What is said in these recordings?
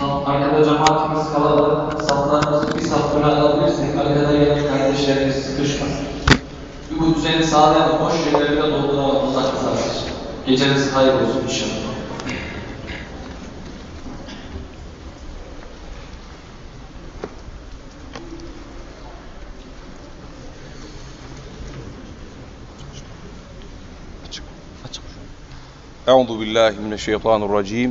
Saf, arkada cemaatimiz kalabalık, saflarımızı bir saf öne alabilirsek arkada gelen kardeşlerimiz sıkışmasın. Bu düzeni sağlayan boş yerleri de dolduralım uzak mesafesi. Geceniz hayır olsun inşallah. أعوذ بالله من الشيطان الرجيم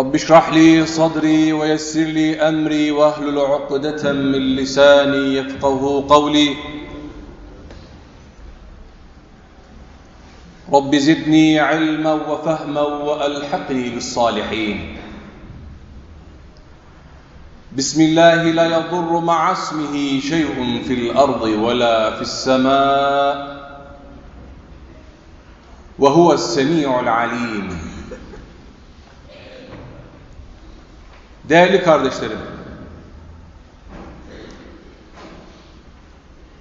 رب اشرح لي صدري ويسر لي أمري واهلل عقدة من لساني يفقه قولي. رب زدني علما وفهما وألحقني بالصالحين. بسم الله لا يضر مع اسمه شيء في الأرض ولا في السماء. وهو السميع العليم. Değerli kardeşlerim,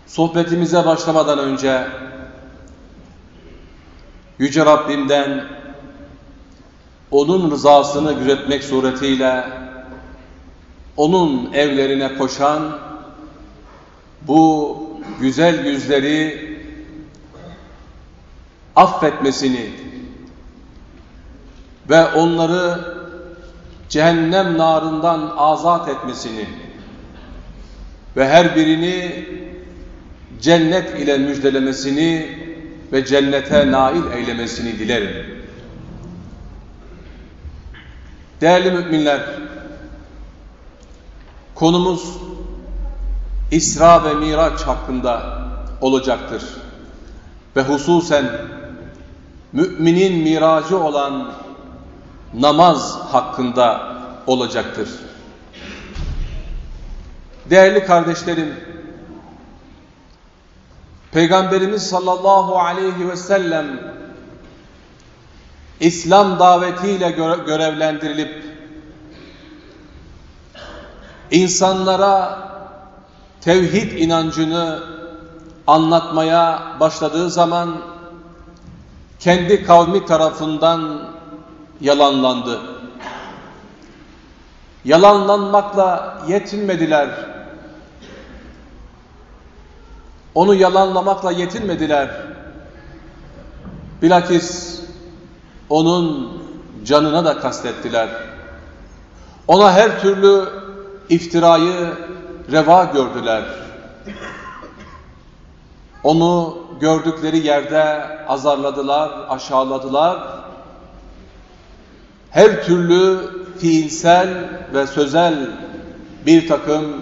sohbetimize başlamadan önce Yüce Rabbimden O'nun rızasını gözetmek suretiyle O'nun evlerine koşan bu güzel yüzleri affetmesini ve onları cehennem narından azat etmesini ve her birini cennet ile müjdelemesini ve cennete nail eylemesini dilerim. Değerli müminler, konumuz İsra ve Miraç hakkında olacaktır. Ve hususen müminin miracı olan namaz hakkında olacaktır. Değerli kardeşlerim, Peygamberimiz sallallahu aleyhi ve sellem İslam davetiyle görevlendirilip insanlara tevhid inancını anlatmaya başladığı zaman kendi kavmi tarafından yalanlandı. Yalanlanmakla yetinmediler. Onu yalanlamakla yetinmediler. Bilakis onun canına da kastettiler. Ona her türlü iftirayı reva gördüler. Onu gördükleri yerde azarladılar, aşağıladılar her türlü fiilsel ve sözel bir takım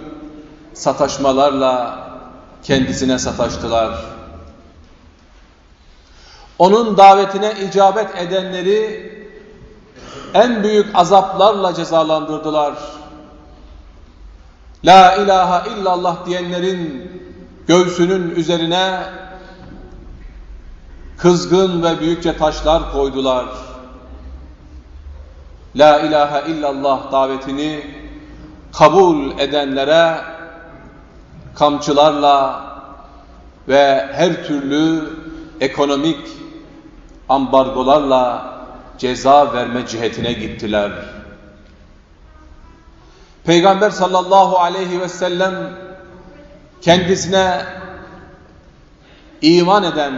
sataşmalarla kendisine sataştılar. Onun davetine icabet edenleri en büyük azaplarla cezalandırdılar. La ilahe illallah diyenlerin göğsünün üzerine kızgın ve büyükçe taşlar koydular. La ilahe illallah davetini kabul edenlere kamçılarla ve her türlü ekonomik ambargolarla ceza verme cihetine gittiler. Peygamber sallallahu aleyhi ve sellem kendisine iman eden,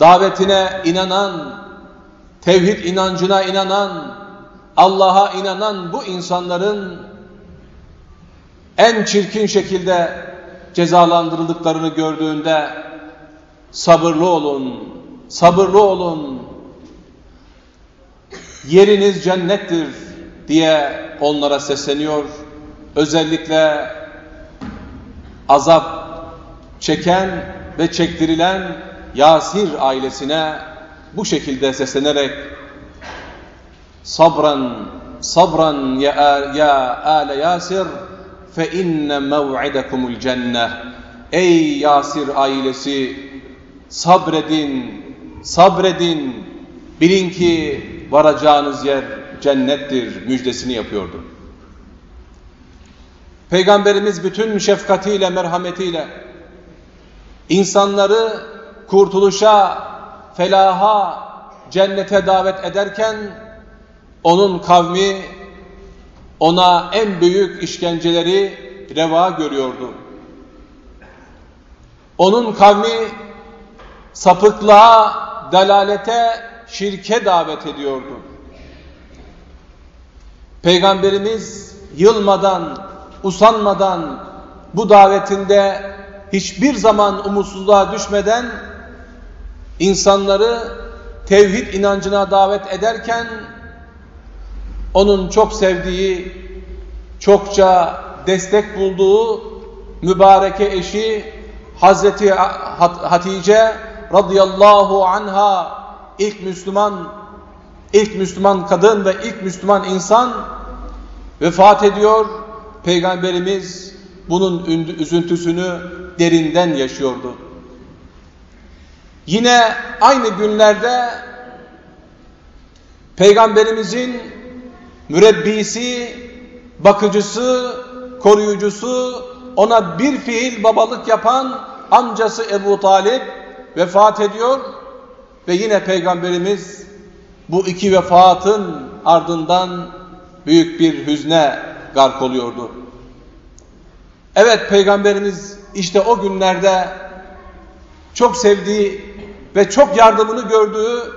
davetine inanan, tevhid inancına inanan, Allah'a inanan bu insanların en çirkin şekilde cezalandırıldıklarını gördüğünde sabırlı olun, sabırlı olun, yeriniz cennettir diye onlara sesleniyor. Özellikle azap çeken ve çektirilen Yasir ailesine bu şekilde seslenerek sabran sabran ya ya ale Yasir fe inne mev'idekumul cennet ey Yasir ailesi sabredin sabredin bilin ki varacağınız yer cennettir müjdesini yapıyordu. Peygamberimiz bütün şefkatiyle, merhametiyle insanları kurtuluşa, felaha, cennete davet ederken onun kavmi ona en büyük işkenceleri reva görüyordu. Onun kavmi sapıklığa, dalalete, şirke davet ediyordu. Peygamberimiz yılmadan, usanmadan bu davetinde hiçbir zaman umutsuzluğa düşmeden insanları tevhid inancına davet ederken onun çok sevdiği, çokça destek bulduğu mübareke eşi Hazreti Hatice radıyallahu anha ilk Müslüman ilk Müslüman kadın ve ilk Müslüman insan vefat ediyor. Peygamberimiz bunun üzüntüsünü derinden yaşıyordu. Yine aynı günlerde Peygamberimizin mürebbisi, bakıcısı, koruyucusu, ona bir fiil babalık yapan amcası Ebu Talip vefat ediyor ve yine Peygamberimiz bu iki vefatın ardından büyük bir hüzne gark oluyordu. Evet Peygamberimiz işte o günlerde çok sevdiği ve çok yardımını gördüğü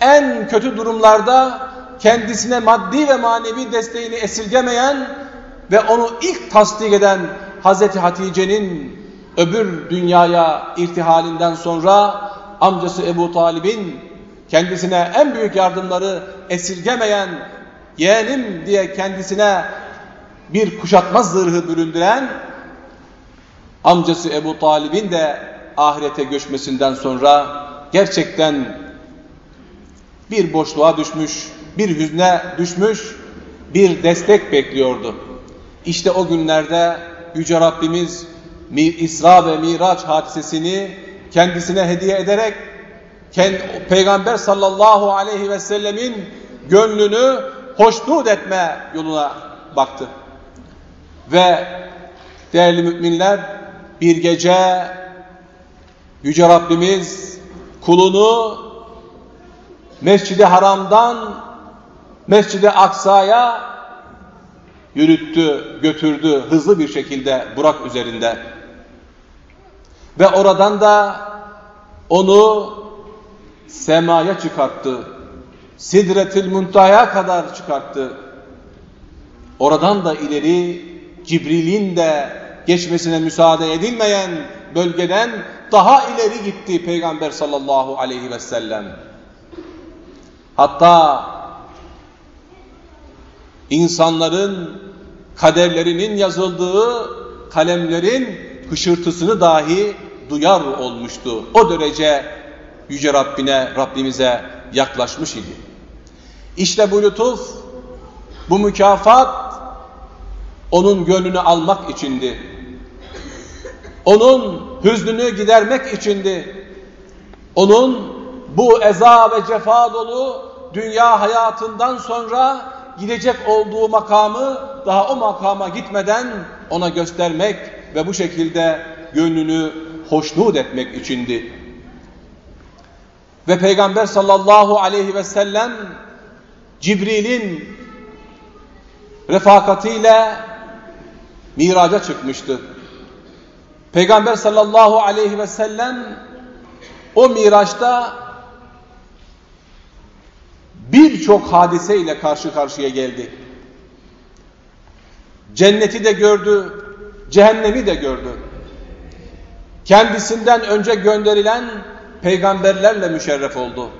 en kötü durumlarda kendisine maddi ve manevi desteğini esirgemeyen ve onu ilk tasdik eden Hazreti Hatice'nin öbür dünyaya irtihalinden sonra amcası Ebu Talib'in kendisine en büyük yardımları esirgemeyen yeğenim diye kendisine bir kuşatmaz zırhı büründüren amcası Ebu Talib'in de ahirete göçmesinden sonra gerçekten bir boşluğa düşmüş, bir hüzne düşmüş, bir destek bekliyordu. İşte o günlerde Yüce Rabbimiz İsra ve Miraç hadisesini kendisine hediye ederek Peygamber sallallahu aleyhi ve sellemin gönlünü hoşnut etme yoluna baktı. Ve değerli müminler bir gece Yüce Rabbimiz kulunu Mescid-i Haram'dan Mescid-i Aksa'ya yürüttü, götürdü hızlı bir şekilde Burak üzerinde. Ve oradan da onu semaya çıkarttı. Sidretil Muntaha'ya kadar çıkarttı. Oradan da ileri Cibril'in de geçmesine müsaade edilmeyen bölgeden daha ileri gitti Peygamber sallallahu aleyhi ve sellem. Hatta insanların kaderlerinin yazıldığı kalemlerin hışırtısını dahi duyar olmuştu. O derece Yüce Rabbine, Rabbimize yaklaşmış idi. İşte bu lütuf, bu mükafat onun gönlünü almak içindi. Onun hüznünü gidermek içindi. Onun bu eza ve cefa dolu dünya hayatından sonra gidecek olduğu makamı daha o makama gitmeden ona göstermek ve bu şekilde gönlünü hoşnut etmek içindi. Ve Peygamber sallallahu aleyhi ve sellem Cibril'in refakatiyle miraca çıkmıştı. Peygamber sallallahu aleyhi ve sellem o miraçta birçok hadise ile karşı karşıya geldi. Cenneti de gördü, cehennemi de gördü. kendisinden önce gönderilen peygamberlerle müşerref oldu.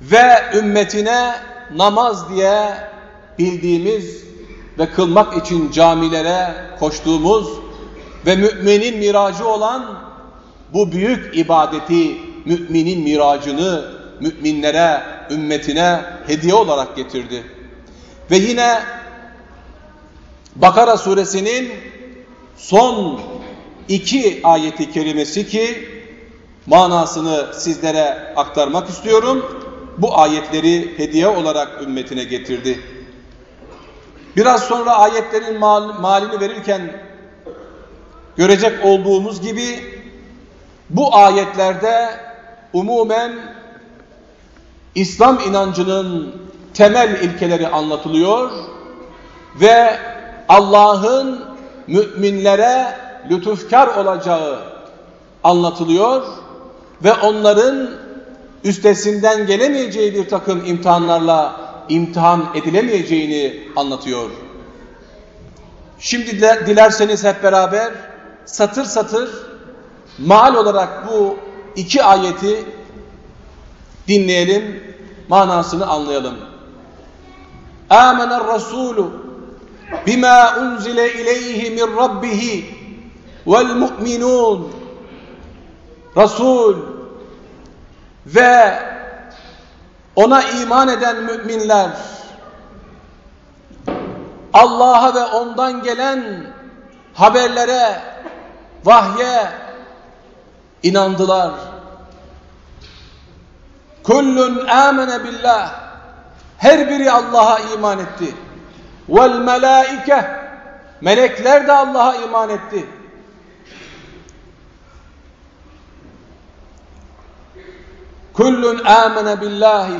Ve ümmetine namaz diye bildiğimiz ve kılmak için camilere koştuğumuz ve müminin miracı olan bu büyük ibadeti, müminin miracını müminlere, ümmetine hediye olarak getirdi. Ve yine Bakara suresinin son iki ayeti kerimesi ki manasını sizlere aktarmak istiyorum. Bu ayetleri hediye olarak ümmetine getirdi. Biraz sonra ayetlerin mal, malini verirken görecek olduğumuz gibi bu ayetlerde umumen İslam inancının temel ilkeleri anlatılıyor ve Allah'ın müminlere lütufkar olacağı anlatılıyor ve onların üstesinden gelemeyeceği bir takım imtihanlarla imtihan edilemeyeceğini anlatıyor. Şimdi dilerseniz hep beraber satır satır mal olarak bu iki ayeti dinleyelim, manasını anlayalım. Rasûlü bima unzile ileyhi min rabbihi vel mu'minun Resul ve ona iman eden müminler Allah'a ve ondan gelen haberlere, vahye inandılar. Kullun amene billah. Her biri Allah'a iman etti. Vel melaike. Melekler de Allah'a iman etti. Kullun amene billahi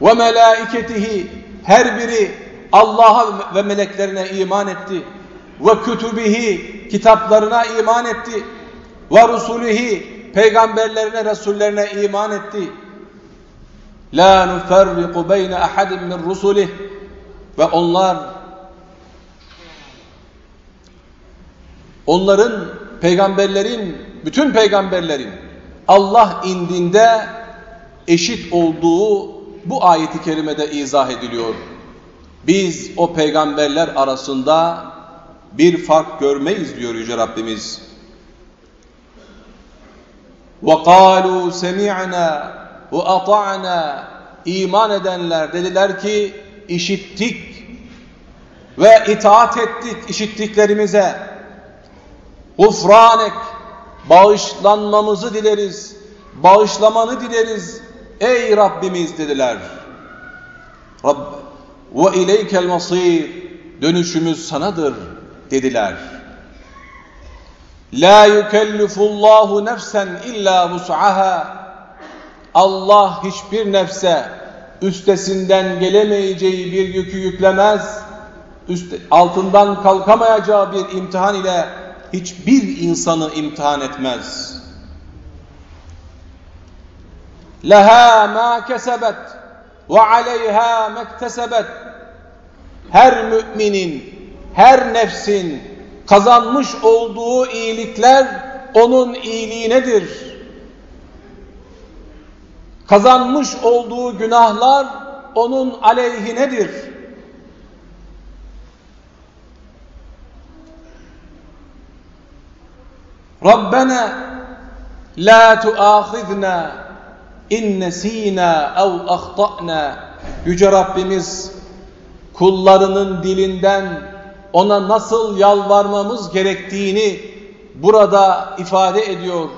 ve melaiketihi. Her biri Allah'a ve meleklerine iman etti. Ve kütübihi kitaplarına iman etti. Ve rusulihi peygamberlerine, resullerine iman etti. La nuferriku beyne ahadin min rusulih ve onlar onların peygamberlerin bütün peygamberlerin Allah indinde eşit olduğu bu ayeti kerimede izah ediliyor. Biz o peygamberler arasında bir fark görmeyiz diyor Yüce Rabbimiz. وَقَالُوا سَمِعْنَا وَأَطَعْنَا iman edenler dediler ki işittik ve itaat ettik işittiklerimize. Gufranek bağışlanmamızı dileriz, bağışlamanı dileriz ey Rabbimiz dediler. Rabb ve ileykel masir dönüşümüz sanadır dediler. La yukellifullahu nefsen illa vus'aha Allah hiçbir nefse üstesinden gelemeyeceği bir yükü yüklemez. Üst, altından kalkamayacağı bir imtihan ile hiçbir insanı imtihan etmez. Leha ma kesebet ve aleyha mektesebet her müminin, her nefsin kazanmış olduğu iyilikler onun iyiliğinedir. Kazanmış olduğu günahlar onun aleyhinedir. Rabbena la tuâkhidna in nesînâ ev ahta'na Yüce Rabbimiz kullarının dilinden ona nasıl yalvarmamız gerektiğini burada ifade ediyor,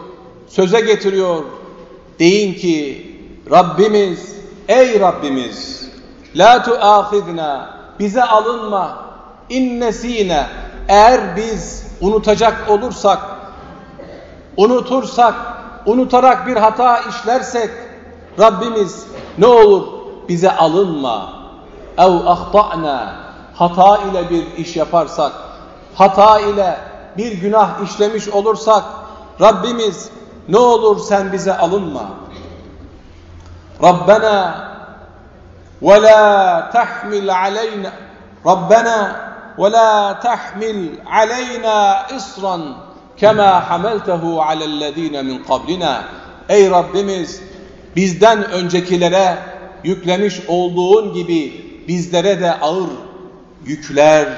söze getiriyor. Deyin ki Rabbimiz, ey Rabbimiz, la tuâkhidna, bize alınma, innesine, eğer biz unutacak olursak, unutursak, unutarak bir hata işlersek, Rabbimiz ne olur bize alınma, ev ahta'na, hata ile bir iş yaparsak, hata ile bir günah işlemiş olursak, Rabbimiz ne olur sen bize alınma. Ve la tahmil aleyna Rabbena ve la tahmil aleyna isran kema hamaltehu alellezine min qablina. Ey Rabbimiz bizden öncekilere yüklemiş olduğun gibi bizlere de ağır yükler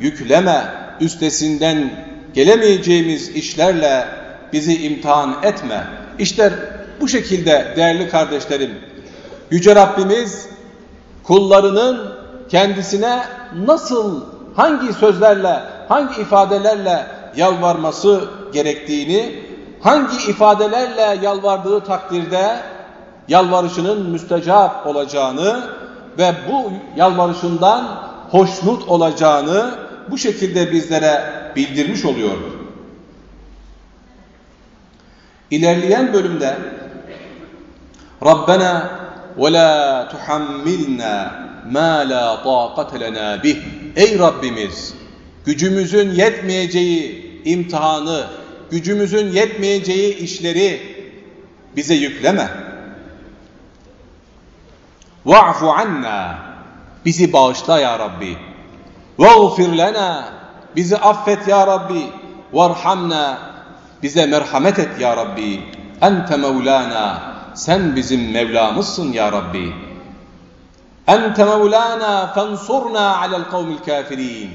yükleme üstesinden gelemeyeceğimiz işlerle bizi imtihan etme. İşte bu şekilde değerli kardeşlerim Yüce Rabbimiz kullarının kendisine nasıl, hangi sözlerle, hangi ifadelerle yalvarması gerektiğini, hangi ifadelerle yalvardığı takdirde yalvarışının müstecap olacağını ve bu yalvarışından hoşnut olacağını bu şekilde bizlere bildirmiş oluyor. İlerleyen bölümde Rabbena ve la tuhammilna ma la taqate lena. Ey Rabbimiz gücümüzün yetmeyeceği imtihanı, gücümüzün yetmeyeceği işleri bize yükleme. Va'fu anna bizi bağışla ya Rabbi. Vağfir lena bizi affet ya Rabbi. Varhamna bize merhamet et ya Rabbi. Ente mevlana sen bizim Mevlamızsın ya Rabbi. Ente mevlana fensurna alel kavmil kafirin.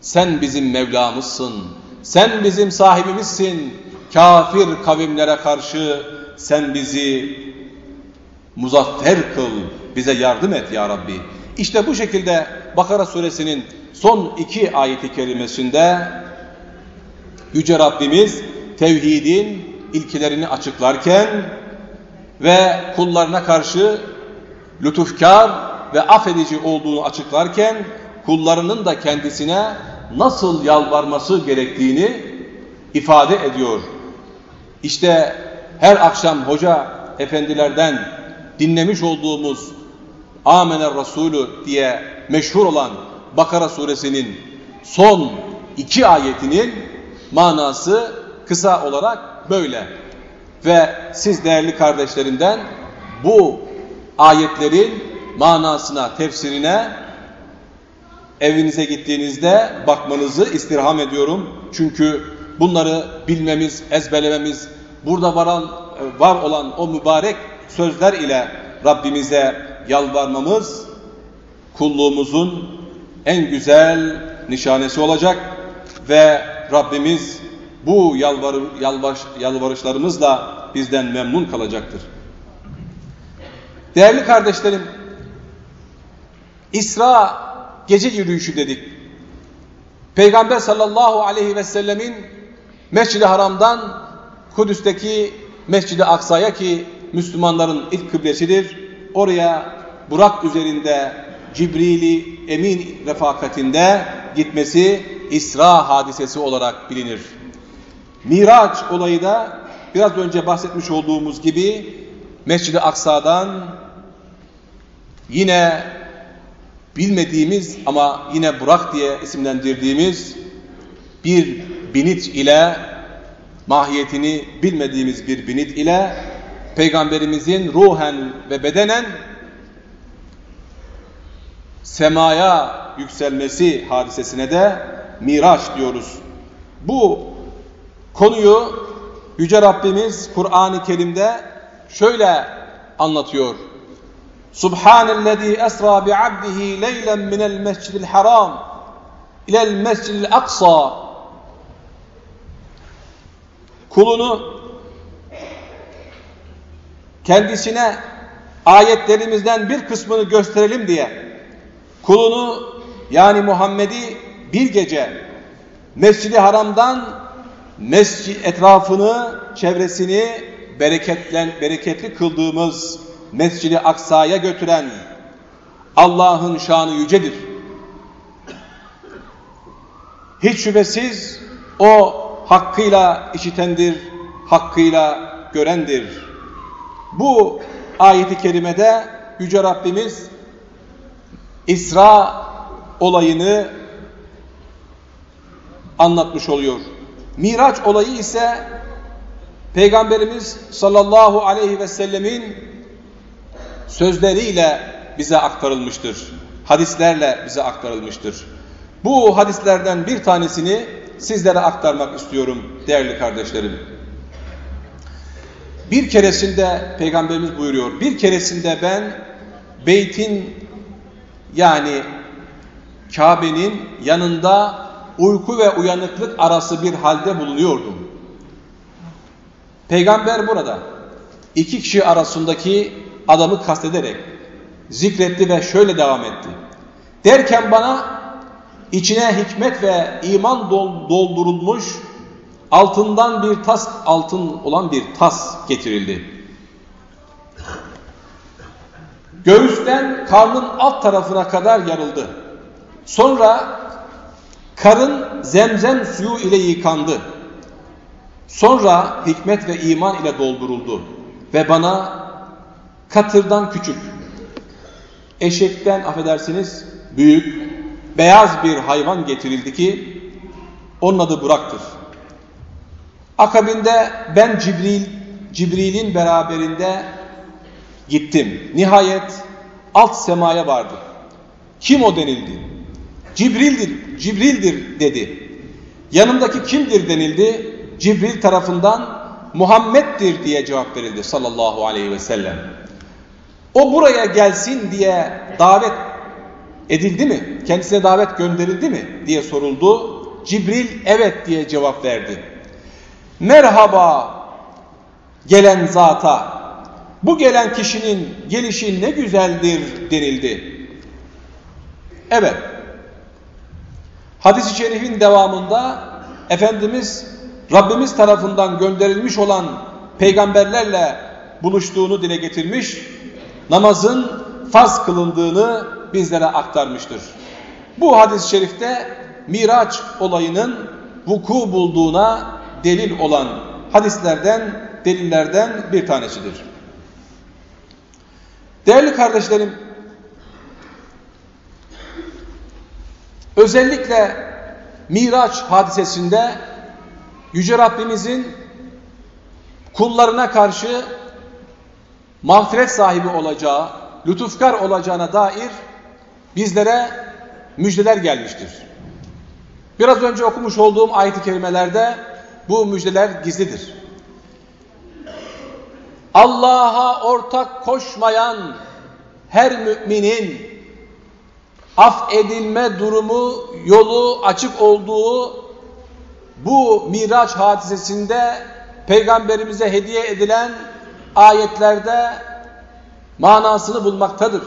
Sen bizim Mevlamızsın. Sen bizim sahibimizsin. Kafir kavimlere karşı sen bizi muzaffer kıl. Bize yardım et ya Rabbi. İşte bu şekilde Bakara suresinin son iki ayeti kerimesinde Yüce Rabbimiz tevhidin ilkelerini açıklarken ve kullarına karşı lütufkar ve affedici olduğunu açıklarken kullarının da kendisine nasıl yalvarması gerektiğini ifade ediyor. İşte her akşam hoca efendilerden dinlemiş olduğumuz Amener Resulü diye meşhur olan Bakara suresinin son iki ayetinin manası kısa olarak böyle. Ve siz değerli kardeşlerimden bu ayetlerin manasına, tefsirine evinize gittiğinizde bakmanızı istirham ediyorum. Çünkü bunları bilmemiz, ezberlememiz, burada varan, var olan o mübarek sözler ile Rabbimize yalvarmamız kulluğumuzun en güzel nişanesi olacak ve Rabbimiz bu yalvar, yalvar, yalvarışlarımızla bizden memnun kalacaktır. Değerli kardeşlerim, İsra gece yürüyüşü dedik. Peygamber sallallahu aleyhi ve sellemin Mescid-i Haram'dan Kudüs'teki Mescid-i Aksa'ya ki Müslümanların ilk kıblesidir. Oraya Burak üzerinde Cibrili Emin refakatinde gitmesi İsra hadisesi olarak bilinir. Miraç olayı da biraz önce bahsetmiş olduğumuz gibi Mescid-i Aksa'dan yine bilmediğimiz ama yine Burak diye isimlendirdiğimiz bir binit ile mahiyetini bilmediğimiz bir binit ile Peygamberimizin ruhen ve bedenen semaya yükselmesi hadisesine de Miraç diyoruz. Bu konuyu Yüce Rabbimiz Kur'an-ı Kerim'de şöyle anlatıyor. Subhanellezî esra bi'abdihi leylen minel mescidil haram ilel mescidil aksa kulunu kendisine ayetlerimizden bir kısmını gösterelim diye kulunu yani Muhammed'i bir gece Mescid-i Haram'dan mescid etrafını, çevresini bereketlen, bereketli kıldığımız Mescid-i Aksa'ya götüren Allah'ın şanı yücedir. Hiç şüphesiz o hakkıyla işitendir, hakkıyla görendir. Bu ayeti kerimede Yüce Rabbimiz İsra olayını anlatmış oluyor. Miraç olayı ise Peygamberimiz sallallahu aleyhi ve sellemin sözleriyle bize aktarılmıştır. Hadislerle bize aktarılmıştır. Bu hadislerden bir tanesini sizlere aktarmak istiyorum değerli kardeşlerim. Bir keresinde Peygamberimiz buyuruyor, bir keresinde ben beytin yani Kabe'nin yanında uyku ve uyanıklık arası bir halde bulunuyordum. Peygamber burada iki kişi arasındaki adamı kastederek zikretti ve şöyle devam etti. Derken bana içine hikmet ve iman doldurulmuş altından bir tas, altın olan bir tas getirildi. Göğüsten karnın alt tarafına kadar yarıldı. Sonra karın zemzem suyu ile yıkandı. Sonra hikmet ve iman ile dolduruldu. Ve bana katırdan küçük, eşekten affedersiniz büyük, beyaz bir hayvan getirildi ki onun adı Burak'tır. Akabinde ben Cibril, Cibril'in beraberinde gittim. Nihayet alt semaya vardı. Kim o denildi? Cibril'dir, Cibril'dir dedi. Yanımdaki kimdir denildi? Cibril tarafından Muhammed'dir diye cevap verildi sallallahu aleyhi ve sellem. O buraya gelsin diye davet edildi mi? Kendisine davet gönderildi mi? diye soruldu. Cibril evet diye cevap verdi. Merhaba gelen zata. Bu gelen kişinin gelişi ne güzeldir denildi. Evet. Hadis-i şerifin devamında Efendimiz Rabbimiz tarafından gönderilmiş olan peygamberlerle buluştuğunu dile getirmiş, namazın farz kılındığını bizlere aktarmıştır. Bu hadis-i şerifte Miraç olayının vuku bulduğuna delil olan hadislerden, delillerden bir tanesidir. Değerli kardeşlerim, özellikle Miraç hadisesinde Yüce Rabbimizin kullarına karşı mağfiret sahibi olacağı, lütufkar olacağına dair bizlere müjdeler gelmiştir. Biraz önce okumuş olduğum ayet-i kerimelerde bu müjdeler gizlidir. Allah'a ortak koşmayan her müminin af edilme durumu yolu açık olduğu bu Miraç hadisesinde peygamberimize hediye edilen ayetlerde manasını bulmaktadır.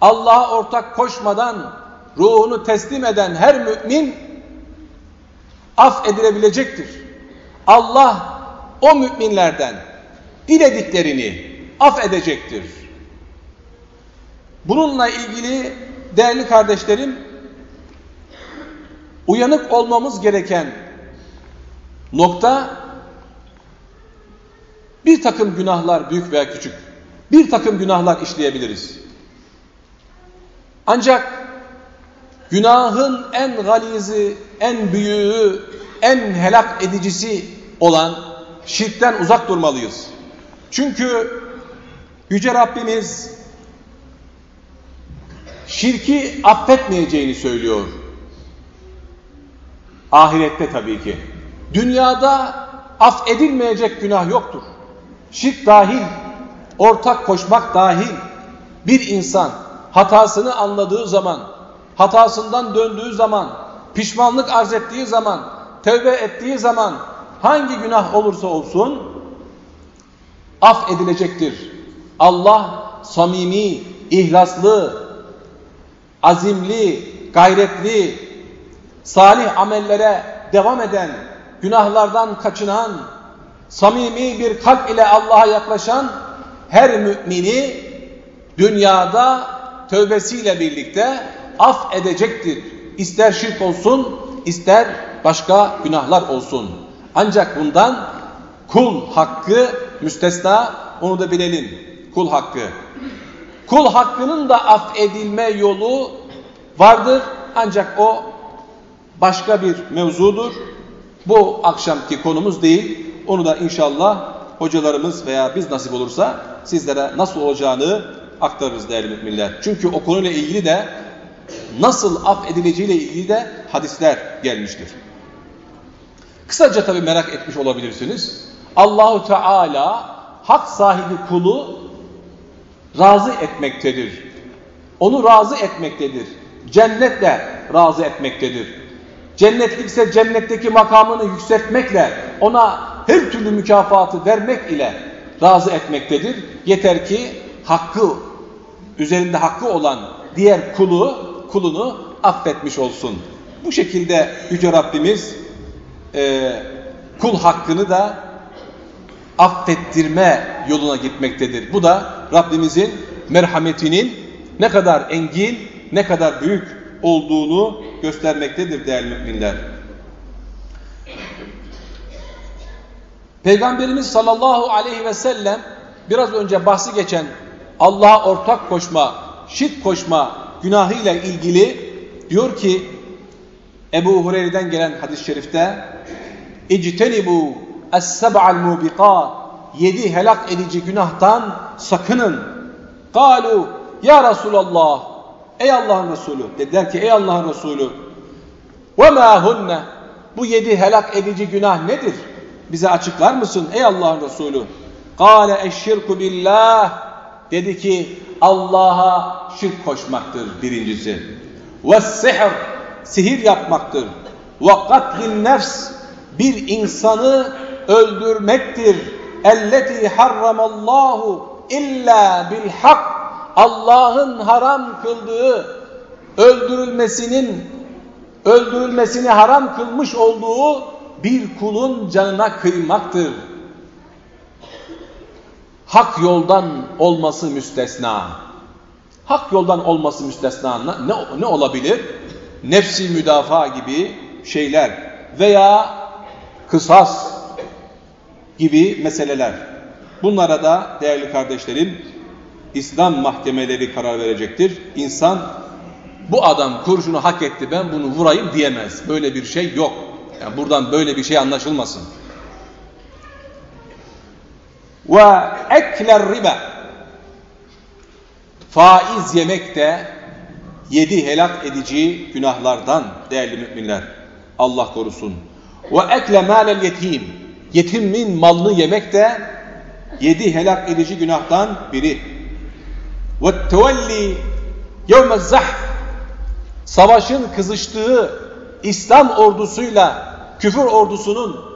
Allah'a ortak koşmadan ruhunu teslim eden her mümin af edilebilecektir. Allah o müminlerden dilediklerini af edecektir. Bununla ilgili değerli kardeşlerim uyanık olmamız gereken nokta bir takım günahlar büyük veya küçük bir takım günahlar işleyebiliriz. Ancak günahın en galizi, en büyüğü, en helak edicisi olan şirkten uzak durmalıyız. Çünkü Yüce Rabbimiz şirki affetmeyeceğini söylüyor. Ahirette tabii ki. Dünyada af edilmeyecek günah yoktur. Şirk dahil, ortak koşmak dahil bir insan hatasını anladığı zaman, hatasından döndüğü zaman, pişmanlık arz ettiği zaman, tövbe ettiği zaman hangi günah olursa olsun af edilecektir. Allah samimi, ihlaslı, azimli, gayretli, salih amellere devam eden, günahlardan kaçınan, samimi bir kalp ile Allah'a yaklaşan her mümini dünyada tövbesiyle birlikte af edecektir. İster şirk olsun, ister başka günahlar olsun. Ancak bundan kul hakkı müstesna, onu da bilelim. Kul hakkı. Kul hakkının da affedilme yolu vardır. Ancak o başka bir mevzudur. Bu akşamki konumuz değil. Onu da inşallah hocalarımız veya biz nasip olursa sizlere nasıl olacağını aktarırız değerli müminler. Çünkü o konuyla ilgili de nasıl affedileceğiyle ilgili de hadisler gelmiştir. Kısaca tabi merak etmiş olabilirsiniz. Allahu Teala hak sahibi kulu razı etmektedir. Onu razı etmektedir. Cennetle razı etmektedir. Cennetlikse cennetteki makamını yükseltmekle ona her türlü mükafatı vermek ile razı etmektedir. Yeter ki hakkı üzerinde hakkı olan diğer kulu kulunu affetmiş olsun. Bu şekilde Yüce Rabbimiz e, kul hakkını da affettirme yoluna gitmektedir. Bu da Rabbimizin merhametinin ne kadar engin, ne kadar büyük olduğunu göstermektedir değerli müminler. Peygamberimiz sallallahu aleyhi ve sellem biraz önce bahsi geçen Allah'a ortak koşma, şirk koşma günahıyla ilgili diyor ki Ebu Hureyre'den gelen hadis-i şerifte İctenibu es-seb'al mubiqat yedi helak edici günahtan sakının. Kalu ya Resulallah ey Allah'ın Resulü dediler ki ey Allah'ın Resulü ve ma hunne bu yedi helak edici günah nedir? Bize açıklar mısın ey Allah'ın Resulü? Kale eşşirku billah dedi ki Allah'a şirk koşmaktır birincisi. Ve sihr sihir yapmaktır. Ve katlin nefs bir insanı öldürmektir. Elleti harramallahu illa bil hak Allah'ın haram kıldığı öldürülmesinin öldürülmesini haram kılmış olduğu bir kulun canına kıymaktır. Hak yoldan olması müstesna. Hak yoldan olması müstesna ne, ne olabilir? Nefsi müdafaa gibi şeyler veya kısas gibi meseleler. Bunlara da değerli kardeşlerim İslam mahkemeleri karar verecektir. İnsan bu adam kurşunu hak etti ben bunu vurayım diyemez. Böyle bir şey yok. Yani buradan böyle bir şey anlaşılmasın. Ve ekler riba faiz yemek de yedi helak edici günahlardan değerli müminler. Allah korusun. Ve ekle mâlel yetim yetimin malını yemek de yedi helak edici günahtan biri. Tevelli yevmez zahf savaşın kızıştığı İslam ordusuyla küfür ordusunun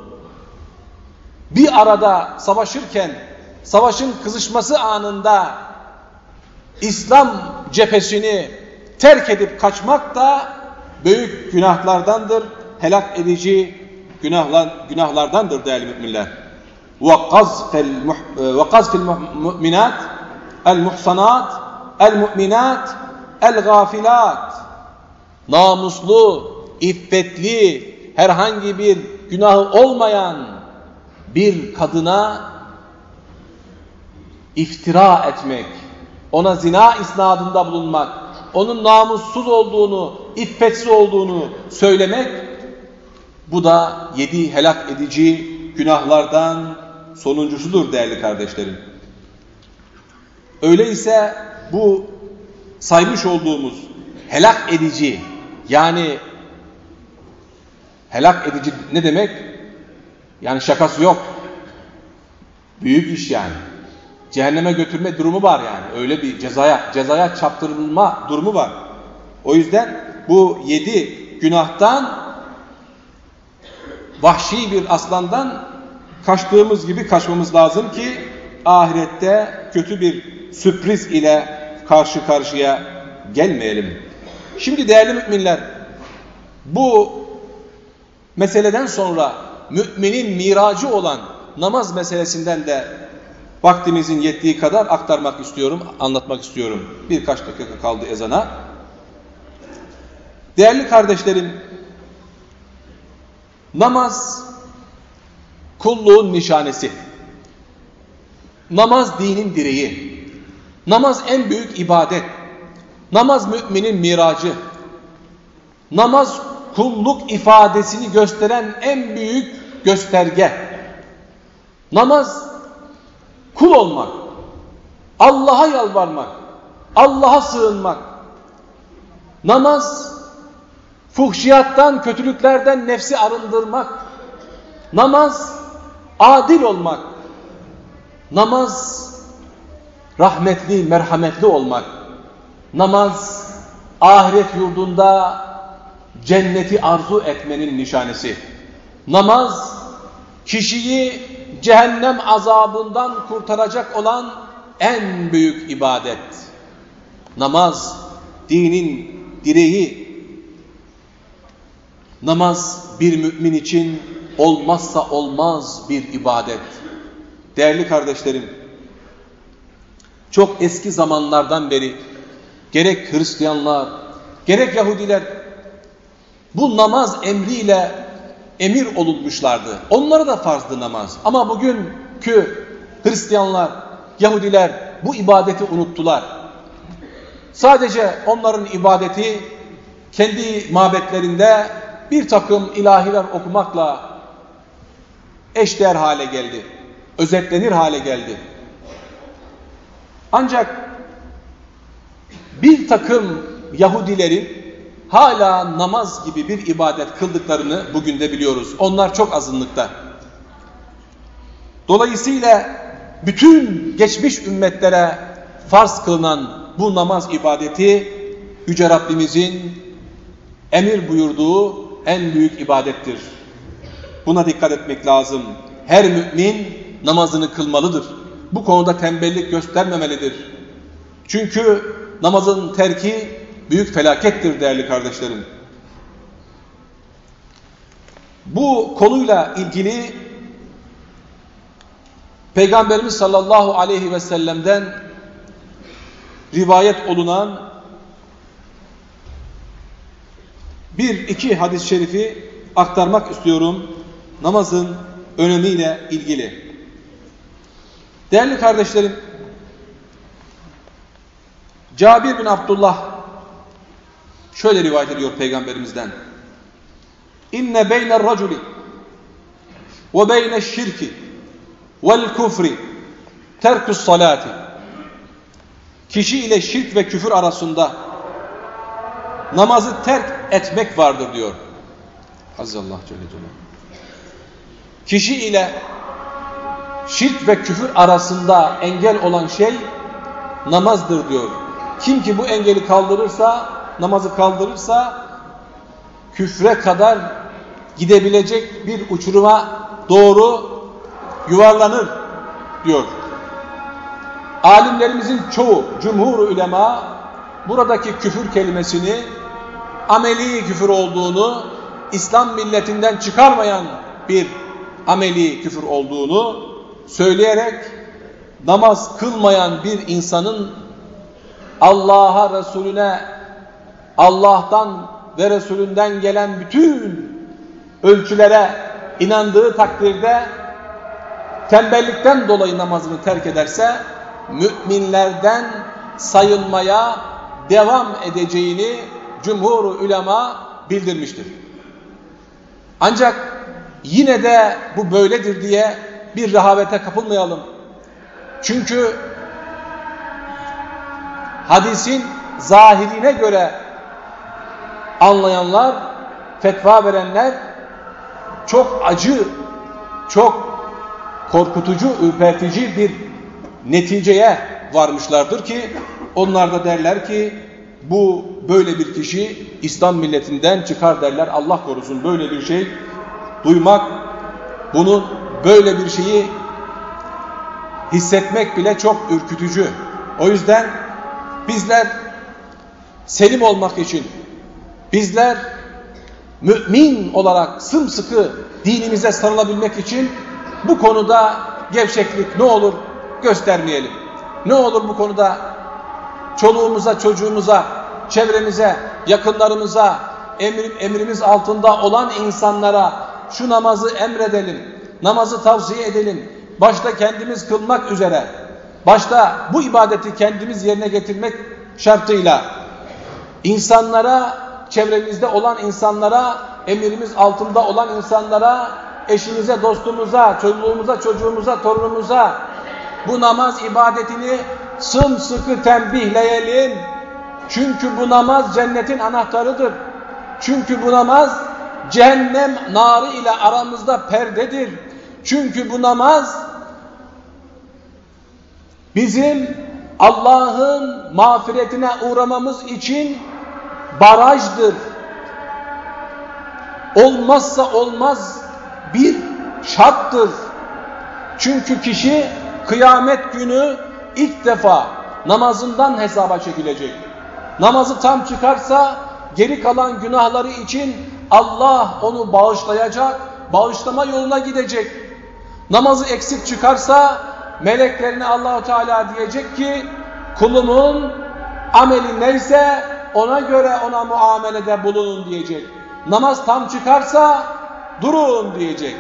bir arada savaşırken savaşın kızışması anında İslam cephesini terk edip kaçmak da büyük günahlardandır, helak edici günahlar, günahlardandır değerli müminler. وَقَذْفِ الْمُؤْمِنَاتِ الْمُحْسَنَاتِ الْمُؤْمِنَاتِ الْغَافِلَاتِ Namuslu, iffetli, herhangi bir günahı olmayan bir kadına iftira etmek, ona zina isnadında bulunmak, onun namussuz olduğunu, iffetsiz olduğunu söylemek, bu da yedi helak edici günahlardan sonuncusudur değerli kardeşlerim. Öyleyse bu saymış olduğumuz helak edici yani helak edici ne demek? Yani şakası yok. Büyük iş yani. Cehenneme götürme durumu var yani. Öyle bir cezaya, cezaya çaptırılma durumu var. O yüzden bu yedi günahtan vahşi bir aslandan kaçtığımız gibi kaçmamız lazım ki ahirette kötü bir sürpriz ile karşı karşıya gelmeyelim. Şimdi değerli müminler bu meseleden sonra müminin miracı olan namaz meselesinden de vaktimizin yettiği kadar aktarmak istiyorum, anlatmak istiyorum. Birkaç dakika kaldı ezana. Değerli kardeşlerim, namaz kulluğun nişanesi. Namaz dinin direği. Namaz en büyük ibadet. Namaz müminin miracı. Namaz kulluk ifadesini gösteren en büyük gösterge. Namaz kul olmak, Allah'a yalvarmak, Allah'a sığınmak. Namaz fuhşiyattan, kötülüklerden nefsi arındırmak. Namaz adil olmak. Namaz rahmetli, merhametli olmak. Namaz ahiret yurdunda cenneti arzu etmenin nişanesi. Namaz kişiyi cehennem azabından kurtaracak olan en büyük ibadet. Namaz dinin direği. Namaz bir mümin için olmazsa olmaz bir ibadet. Değerli kardeşlerim, çok eski zamanlardan beri gerek Hristiyanlar, gerek Yahudiler bu namaz emriyle emir olunmuşlardı. Onlara da farzdı namaz. Ama bugünkü Hristiyanlar, Yahudiler bu ibadeti unuttular. Sadece onların ibadeti kendi mabetlerinde bir takım ilahiler okumakla eşdeğer hale geldi. Özetlenir hale geldi. Ancak bir takım Yahudilerin hala namaz gibi bir ibadet kıldıklarını bugün de biliyoruz. Onlar çok azınlıkta. Dolayısıyla bütün geçmiş ümmetlere farz kılınan bu namaz ibadeti Yüce Rabbimizin emir buyurduğu en büyük ibadettir. Buna dikkat etmek lazım. Her mümin namazını kılmalıdır. Bu konuda tembellik göstermemelidir. Çünkü namazın terki büyük felakettir değerli kardeşlerim. Bu konuyla ilgili Peygamberimiz sallallahu aleyhi ve sellem'den rivayet olunan bir iki hadis-i şerifi aktarmak istiyorum namazın önemiyle ilgili. Değerli kardeşlerim, Cabir bin Abdullah şöyle rivayet ediyor peygamberimizden. İnne beyne'r raculi ve beyne'ş-şirki vel kufri terkus salati. Kişi ile şirk ve küfür arasında namazı terk etmek vardır diyor. Azizallah Celle Celaluhu. Kişi ile şirk ve küfür arasında engel olan şey namazdır diyor. Kim ki bu engeli kaldırırsa, namazı kaldırırsa küfre kadar gidebilecek bir uçuruma doğru yuvarlanır diyor. Alimlerimizin çoğu, cumhur ulema buradaki küfür kelimesini ameli küfür olduğunu, İslam milletinden çıkarmayan bir ameli küfür olduğunu söyleyerek namaz kılmayan bir insanın Allah'a, Resulüne, Allah'tan ve Resulünden gelen bütün ölçülere inandığı takdirde tembellikten dolayı namazını terk ederse müminlerden sayılmaya devam edeceğini cumhur ulema bildirmiştir. Ancak yine de bu böyledir diye bir rehavete kapılmayalım. Çünkü hadisin zahirine göre anlayanlar, fetva verenler çok acı, çok korkutucu, ürpertici bir neticeye varmışlardır ki onlar da derler ki bu böyle bir kişi İslam milletinden çıkar derler. Allah korusun böyle bir şey duymak, bunu böyle bir şeyi hissetmek bile çok ürkütücü. O yüzden bizler selim olmak için, bizler mümin olarak sımsıkı dinimize sarılabilmek için bu konuda gevşeklik ne olur göstermeyelim. Ne olur bu konuda çoluğumuza, çocuğumuza, çevremize, yakınlarımıza, emir, emrimiz altında olan insanlara şu namazı emredelim, namazı tavsiye edelim. Başta kendimiz kılmak üzere, başta bu ibadeti kendimiz yerine getirmek şartıyla insanlara, çevremizde olan insanlara, emrimiz altında olan insanlara, eşimize, dostumuza, çoluğumuza, çocuğumuza, torunumuza bu namaz ibadetini sımsıkı tembihleyelim. Çünkü bu namaz cennetin anahtarıdır. Çünkü bu namaz cehennem narı ile aramızda perdedir. Çünkü bu namaz bizim Allah'ın mağfiretine uğramamız için barajdır. Olmazsa olmaz bir şarttır. Çünkü kişi kıyamet günü ilk defa namazından hesaba çekilecek. Namazı tam çıkarsa geri kalan günahları için Allah onu bağışlayacak, bağışlama yoluna gidecek. Namazı eksik çıkarsa meleklerine Allahu Teala diyecek ki kulumun ameli neyse ona göre ona muamelede bulunun diyecek. Namaz tam çıkarsa durun diyecek.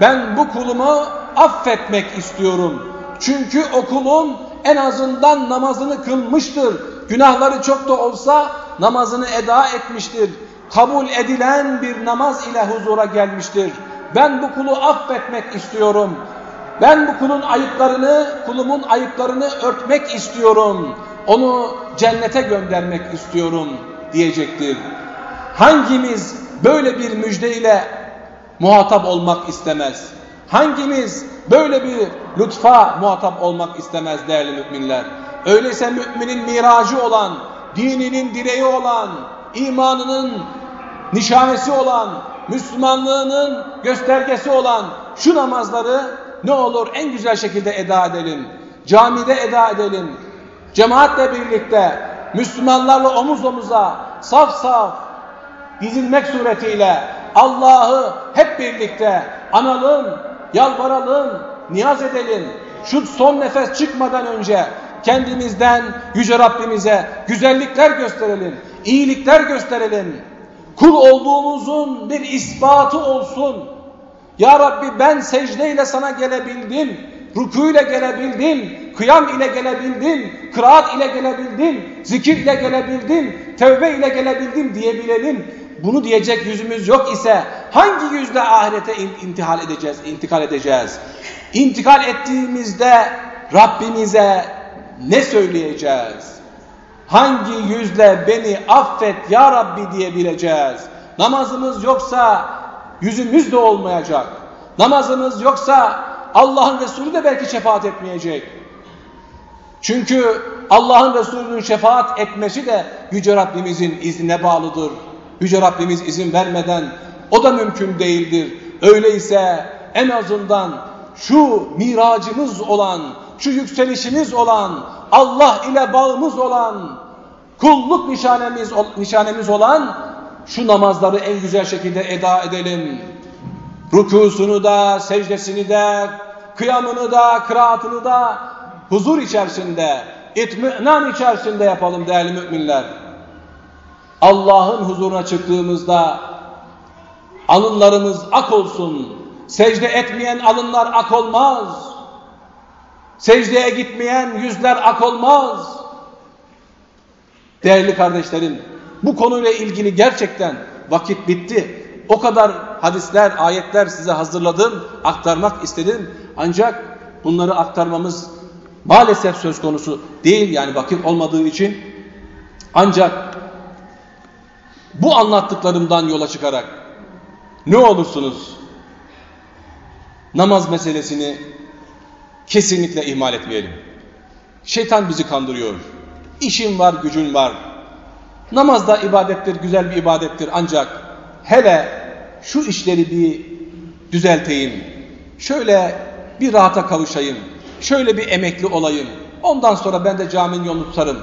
Ben bu kulumu affetmek istiyorum. Çünkü o kulum en azından namazını kılmıştır. Günahları çok da olsa namazını eda etmiştir. Kabul edilen bir namaz ile huzura gelmiştir. Ben bu kulu affetmek istiyorum. Ben bu kulun ayıplarını, kulumun ayıplarını örtmek istiyorum. Onu cennete göndermek istiyorum diyecektir. Hangimiz böyle bir müjdeyle muhatap olmak istemez? Hangimiz böyle bir lütfa muhatap olmak istemez değerli müminler? Öyleyse müminin miracı olan, dininin direği olan, imanının nişanesi olan, Müslümanlığının göstergesi olan şu namazları ne olur en güzel şekilde eda edelim. Camide eda edelim. Cemaatle birlikte, Müslümanlarla omuz omuza, saf saf, dizilmek suretiyle Allah'ı hep birlikte analım, yalvaralım, niyaz edelim. Şu son nefes çıkmadan önce kendimizden Yüce Rabbimize güzellikler gösterelim, iyilikler gösterelim. Kul olduğumuzun bir ispatı olsun. Ya Rabbi ben secdeyle sana gelebildim, ile gelebildim, kıyam ile gelebildim, kıraat ile gelebildim, zikir ile gelebildim, tevbe ile gelebildim diyebilelim. Bunu diyecek yüzümüz yok ise hangi yüzle ahirete intihal edeceğiz, intikal edeceğiz? İntikal ettiğimizde Rabbimize ne söyleyeceğiz? Hangi yüzle beni affet ya Rabbi diyebileceğiz? Namazımız yoksa yüzümüz de olmayacak. Namazımız yoksa Allah'ın Resulü de belki şefaat etmeyecek. Çünkü Allah'ın Resulü'nün şefaat etmesi de Yüce Rabbimizin iznine bağlıdır. Yüce Rabbimiz izin vermeden o da mümkün değildir. Öyleyse en azından şu miracımız olan, şu yükselişimiz olan, Allah ile bağımız olan, kulluk nişanemiz, nişanemiz olan şu namazları en güzel şekilde eda edelim. Rukusunu da, secdesini de, kıyamını da, kıraatını da huzur içerisinde, itminan içerisinde yapalım değerli müminler. Allah'ın huzuruna çıktığımızda alınlarımız ak olsun. Secde etmeyen alınlar ak olmaz. Secdeye gitmeyen yüzler ak olmaz. Değerli kardeşlerim, bu konuyla ilgili gerçekten vakit bitti. O kadar hadisler, ayetler size hazırladım, aktarmak istedim. Ancak bunları aktarmamız maalesef söz konusu değil yani vakit olmadığı için. Ancak bu anlattıklarımdan yola çıkarak ne olursunuz namaz meselesini kesinlikle ihmal etmeyelim. Şeytan bizi kandırıyor. İşin var, gücün var. Namaz da ibadettir, güzel bir ibadettir. Ancak hele şu işleri bir düzelteyim. Şöyle bir rahata kavuşayım. Şöyle bir emekli olayım. Ondan sonra ben de caminin yolunu tutarım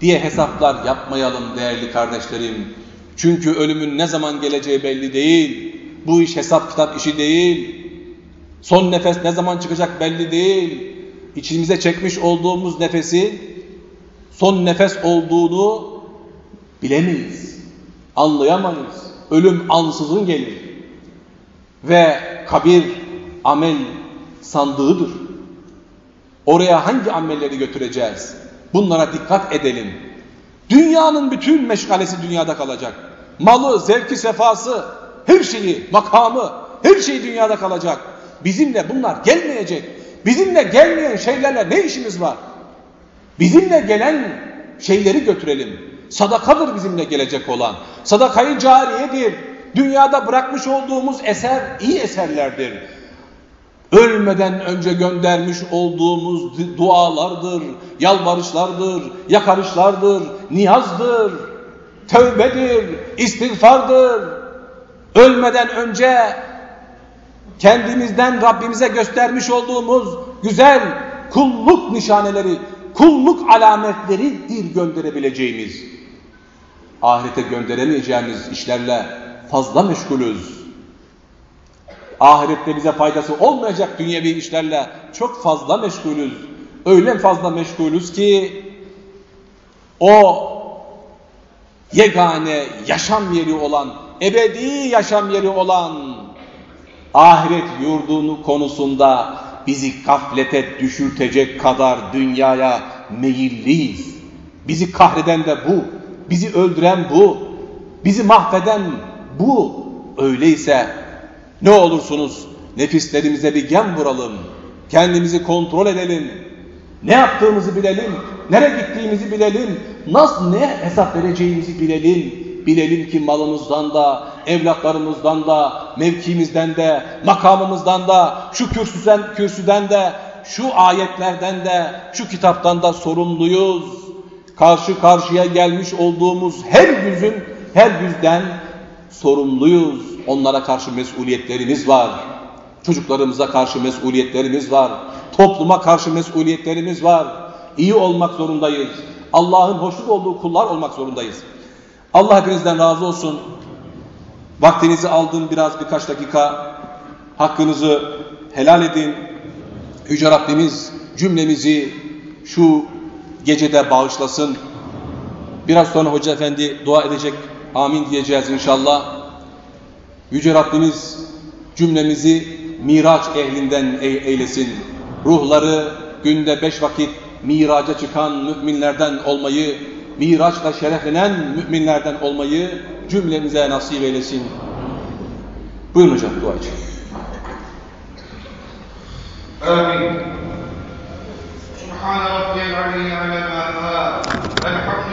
diye hesaplar yapmayalım değerli kardeşlerim. Çünkü ölümün ne zaman geleceği belli değil. Bu iş hesap kitap işi değil. Son nefes ne zaman çıkacak belli değil. İçimize çekmiş olduğumuz nefesi son nefes olduğunu bilemeyiz. Anlayamayız. Ölüm ansızın gelir. Ve kabir amel sandığıdır. Oraya hangi amelleri götüreceğiz? Bunlara dikkat edelim. Dünyanın bütün meşgalesi dünyada kalacak. Malı, zevki, sefası, her şeyi, makamı, her şey dünyada kalacak. Bizimle bunlar gelmeyecek. Bizimle gelmeyen şeylerle ne işimiz var? Bizimle gelen şeyleri götürelim. Sadakadır bizimle gelecek olan. Sadakayı cariyedir. dünyada bırakmış olduğumuz eser iyi eserlerdir. Ölmeden önce göndermiş olduğumuz dualardır, yalvarışlardır, yakarışlardır, niyazdır, tövbedir, istiğfardır. Ölmeden önce kendimizden Rabbimize göstermiş olduğumuz güzel kulluk nişaneleri, kulluk alametleridir gönderebileceğimiz. Ahirete gönderemeyeceğimiz işlerle fazla meşgulüz. Ahirette bize faydası olmayacak dünyevi işlerle çok fazla meşgulüz. Öyle fazla meşgulüz ki o yegane yaşam yeri olan, ebedi yaşam yeri olan ahiret yurdunu konusunda bizi gaflete düşürtecek kadar dünyaya meyilliyiz. Bizi kahreden de bu, bizi öldüren bu, bizi mahveden bu. Öyleyse ne olursunuz nefislerimize bir gem vuralım, kendimizi kontrol edelim, ne yaptığımızı bilelim, nereye gittiğimizi bilelim, nasıl ne hesap vereceğimizi bilelim. Bilelim ki malımızdan da, evlatlarımızdan da, mevkimizden de, makamımızdan da, şu kürsüden, kürsüden de, şu ayetlerden de, şu kitaptan da sorumluyuz. Karşı karşıya gelmiş olduğumuz her yüzün, her yüzden sorumluyuz. Onlara karşı mesuliyetlerimiz var. Çocuklarımıza karşı mesuliyetlerimiz var. Topluma karşı mesuliyetlerimiz var. İyi olmak zorundayız. Allah'ın hoşnut olduğu kullar olmak zorundayız. Allah hepinizden razı olsun. Vaktinizi aldım biraz birkaç dakika. Hakkınızı helal edin. Yüce Rabbimiz cümlemizi şu gecede bağışlasın. Biraz sonra Hoca Efendi dua edecek. Amin diyeceğiz inşallah. Yüce Rabbimiz cümlemizi Miraç ehlinden eylesin. Ruhları günde beş vakit miraca çıkan müminlerden olmayı, Miraç'la şereflenen müminlerden olmayı cümlemize nasip eylesin. Buyurun hocam dua için. آمين سبحان ربي العلي على ما الحمد